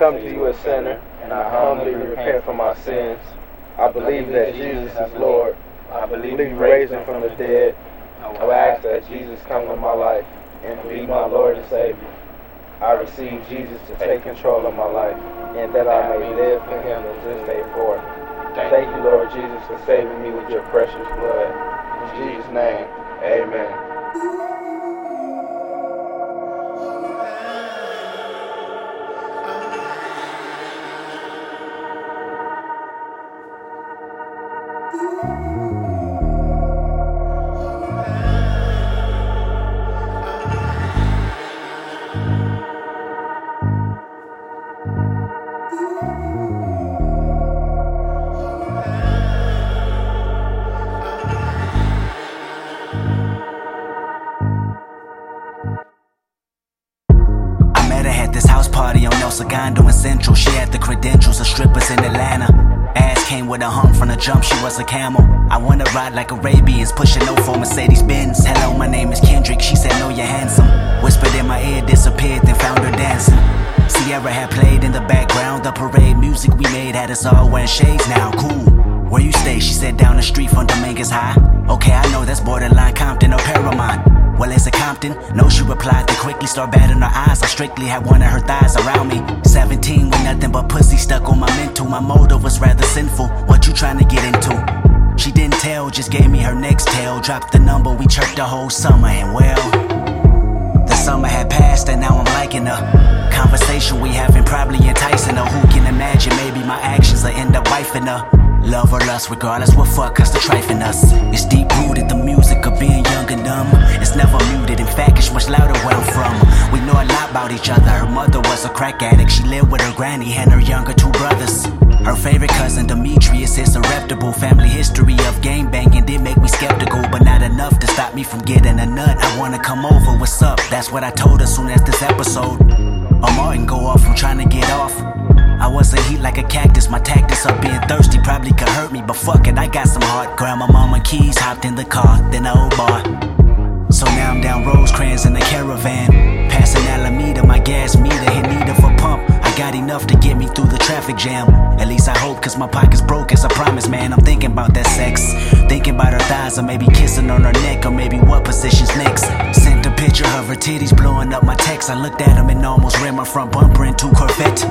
come to you a sinner, and I humbly repent for my sins. I believe that Jesus is Lord. I believe you raised him from the dead. I ask that Jesus come to my life and be my Lord and Savior. I receive Jesus to take control of my life, and that I may live for him in this day forth. Thank you, Lord Jesus, for saving me with your precious blood. In Jesus' name, amen. El Segundo in Central. She had the credentials of strippers in Atlanta. Ass came with a hump from the jump, she was a camel. I wanna ride like Arabians, pushing no for Mercedes Benz. Hello, my name is Kendrick. She said, No, you're handsome. Whispered in my ear, disappeared, then found her dancing. Ciara had played in the background. The parade music we made had us all wearing shades now. Cool. Where you stay? She said down the street from Dominguez High. Okay, I know that's borderline replied to quickly start batting her eyes. I strictly had one of her thighs around me. 17 with nothing but pussy stuck on my mental. My motive was rather sinful. What you trying to get into? She didn't tell, just gave me her next tale. Dropped the number, we chirped the whole summer, and well, the summer had passed and now I'm liking her. Conversation we having probably enticing her. Who can imagine? Maybe my actions will end up wifing her. Love or lust, regardless what fuck us to trifling us. It's deep rooted, the music of being young about each other. Her mother was a crack addict. She lived with her granny and her younger two brothers. Her favorite cousin Demetrius is a reputable family history of game banging did make me skeptical, but not enough to stop me from getting a nut. I wanna come over, what's up? That's what I told her soon as this episode. A Martin go off, I'm trying to get off. I wasn't heat like a cactus, my tactics of being thirsty probably could hurt me, but fuck it, I got some heart. Grandma, mama, keys, hopped in the car, then the old bar. So now I'm down Rosecrans in the caravan. Passing Alameda, my gas meter in need of a pump. I got enough to get me through the traffic jam. At least I hope, cause my pocket's broke as I promise, man. I'm thinking about that sex. Thinking about her thighs, or maybe kissing on her neck, or maybe what position's next. Sent a picture of her titties blowing up my text. I looked at them and almost ran my front bumper into Corvette.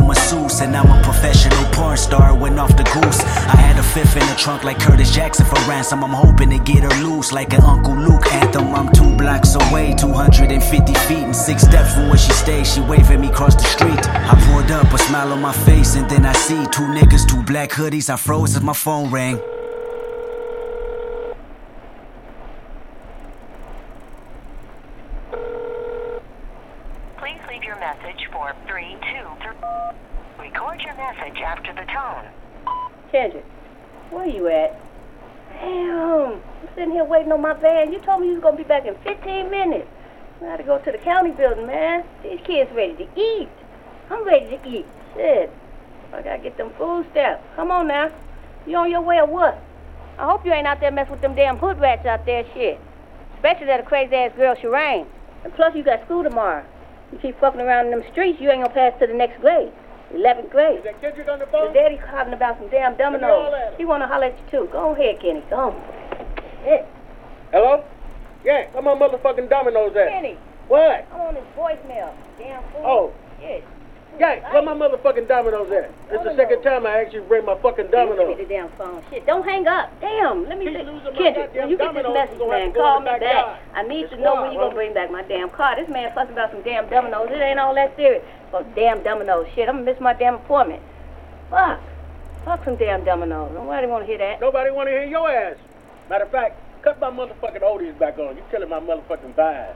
Woman, she's a masseuse, and I'm a professional porn star. Went off the goose. I had a fifth in the trunk like Curtis Jackson for ransom. I'm hoping to get her loose like an Uncle Luke anthem. I'm two blocks away, 250 feet and six steps from where she stays. She at me across the street. I pulled up, a smile on my face, and then I see two niggas, two black hoodies. I froze as my phone rang. Your message for 323. Record your message after the tone. Kendrick, where you at? Damn, I'm sitting here waiting on my van. You told me you was gonna be back in 15 minutes. I gotta go to the county building, man. These kids ready to eat. I'm ready to eat. Shit. I gotta get them food stamps. Come on now. You on your way or what? I hope you ain't out there messing with them damn hood rats out there, shit. Especially that crazy ass girl Sherane. And plus you got school tomorrow. You keep fucking around in them streets, you ain't gonna pass to the next grade. 11th grade. Is that Kendrick on the phone? daddy calling about some damn dominoes. He wanna holler at you too. Go ahead, Kenny. Go on. Shit. Hello? Yeah, where my motherfucking dominoes at? Kenny, What? I'm on his voicemail. Damn fool. Oh, Shit. Yeah, where my motherfucking dominoes at? It's the second time I to bring my fucking Give me dominoes. the damn phone. Shit, don't hang up. Damn, let me see. Kendrick, when you get this message, we're gonna have man, call me back. I need It's to know when you gonna bring back my damn car. This man fussing about some damn dominoes. It ain't all that serious. Oh, damn dominoes. Shit, I'm gonna miss my damn appointment. Fuck. Fuck some damn dominoes. Nobody wanna hear that. Nobody want to hear your ass. Matter of fact, cut my motherfucking oldies back on. You killing my motherfucking vibe.